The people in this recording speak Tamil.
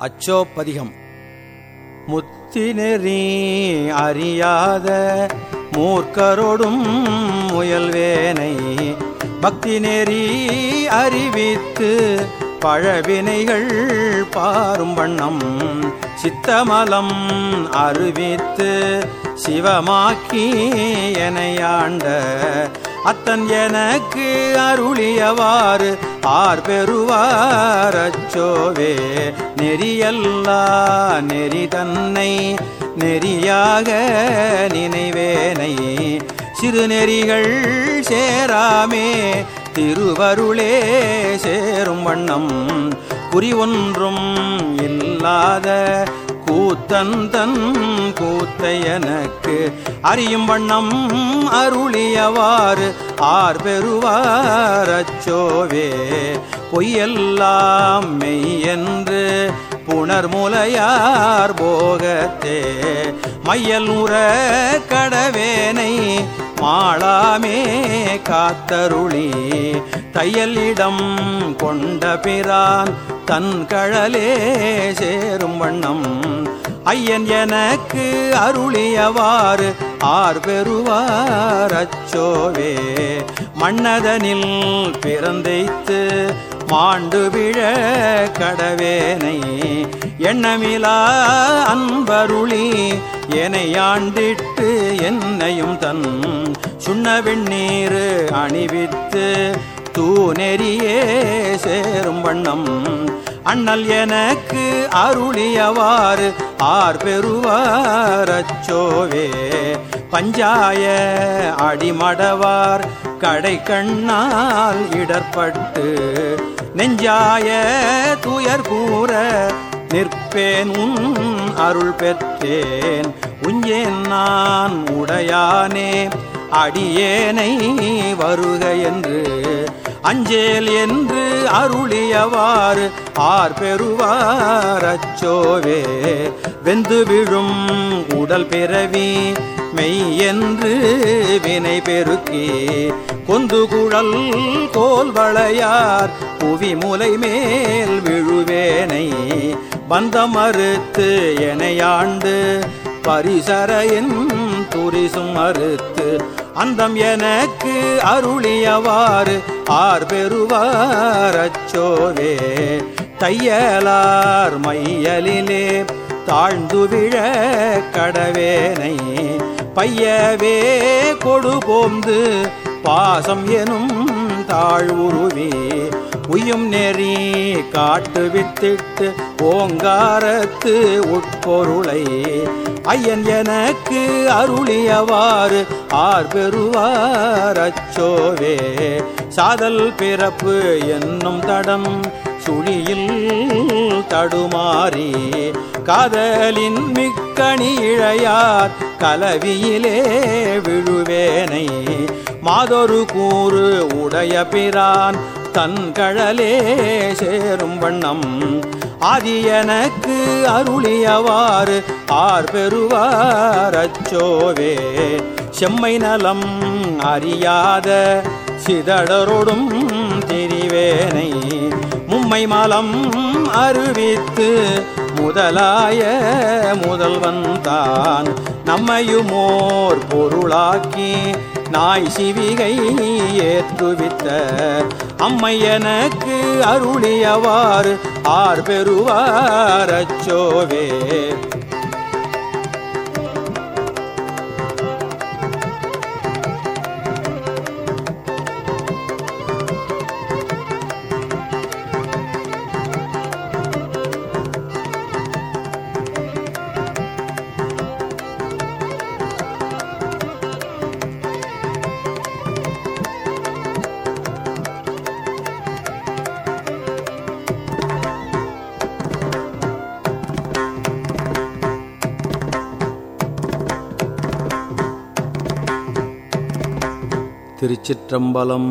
அச்சோப்பதிகம். முத்தி நெறி அறியாத மூர்க்கரோடும் முயல்வேனை பக்தி நெறி அறிவித்து பழவினைகள் பாரும் வண்ணம் சித்தமலம் அறிவித்து சிவமாக்கி எனையாண்ட அத்தன் எனக்கு அருளியவாறு ஆர் பெறுவார் அச்சோவே. நெறியல்லா நெறி தன்னை நெறியாக நினைவேனை. சிறுநெறிகள் சேராமே திருவருளே சேரும் வண்ணம். குறி ஒன்றும் இல்லாத கூத்தன் தன் எனக்கு அறியும் வண்ணம் அருளியவாறு ஆர் பெறுவார் அச்சோவே. பொய்யெல்லாம் மெய் என்று புணர்முலையார் போகத்தே. மையல் உற கடவேனை மாளாமே காத்தருளி. தையலிடம் கொண்ட பிரான் தன் கழலே சேரும் வண்ணம். ஐயன் எனக்கு அருளியவாறு ஆர் பெறுவார் அச்சோவே. மன்னதனில் பிறந்தைத்து மாண்டு விழ கடவேனை. எண்ணமிலா அன்பருளி எனையாண்டிட்டு என்னையும் தன். சுண்ண வெண்ணீர் அணிவித்து தூநெறியே சேரும் வண்ணம். அண்ணல் எனக்கு அருளியவாறு ஆர் பெறுவாரச்சோவே பஞ்சாய அடிமடவார் கடை கண்ணால் இடர்பட்டு. நெஞ்சாய துயர் கூற நிற்பேன் உன் அருள் பெற்றேன். உஞ்சேன் நான் உடையானே அடியேனை வருக என்று. அஞ்சேல் என்று அருளியவாறு ஆர் பெறுவார் அச்சோவே. வெந்து விழும் உடல் பிறவி மெய் என்று வினை பெருக்கி. கொந்து குழல் கோல் வளையார் புவி முலை மேல் விழுவேனை. வந்த மறுத்து எனையாண்டு பரிசரையின் துரிசும் மறுத்து அந்தம் எனக்கு அருளியவாறு ஆர் பெறுவார் அச்சோவே. தையலார் மையலிலே தாழ்ந்து விழ கடவேனை. பையவே கொடுபோந்து பாசம் எனும் தாழ்வுருவே. உயும் நெறி காட்டு வித்திட்டு ஓங்காரத்து உட்பொருளை. ஐயன் எனக்கு அருளியவாறு ஆர் பெறுவார் அச்சோவே. சாதல் பிறப்பு என்னும் தடம் சுழியில் தடுமாறி. காதலின் மிக்கணி இழையார் கலவியிலே விழுவேனை. மாதொரு கூறு உடைய பிரான் தன் கழலே சேரும் வண்ணம். ஆதி எனக்கு அருளியவாறு ஆர் பெறுவார் அச்சோவே. செம்மை நலம் அறியாத சிதடரோடும் திரிவேனை. மும்மை மலம் அறிவித்து முதலாய முதல்வன் தான். நம்மையுமோர் பொருளாக்கி நாய் சிவிகை ஏற்றுவித்த அம்மை எனக்கு அருளியவாறு ஆர் பெறுவார் திருச்சிற்றம்பலம்.